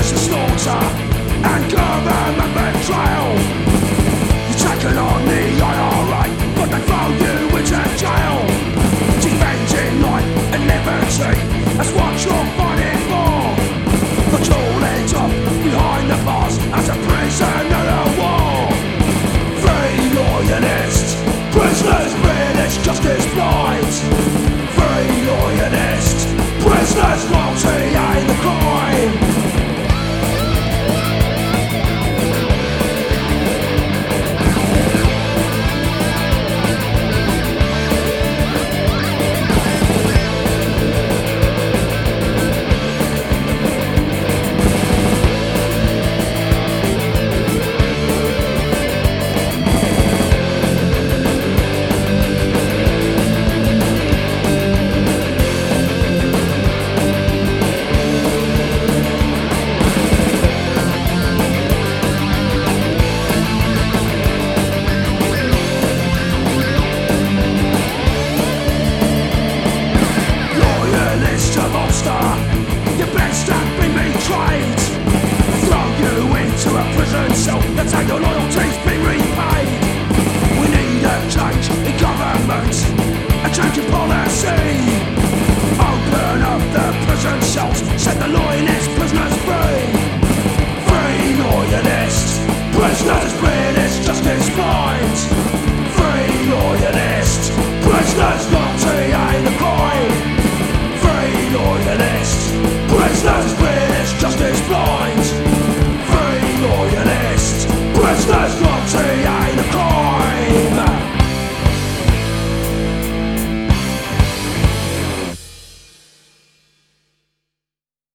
Of slaughter and government betrayal. country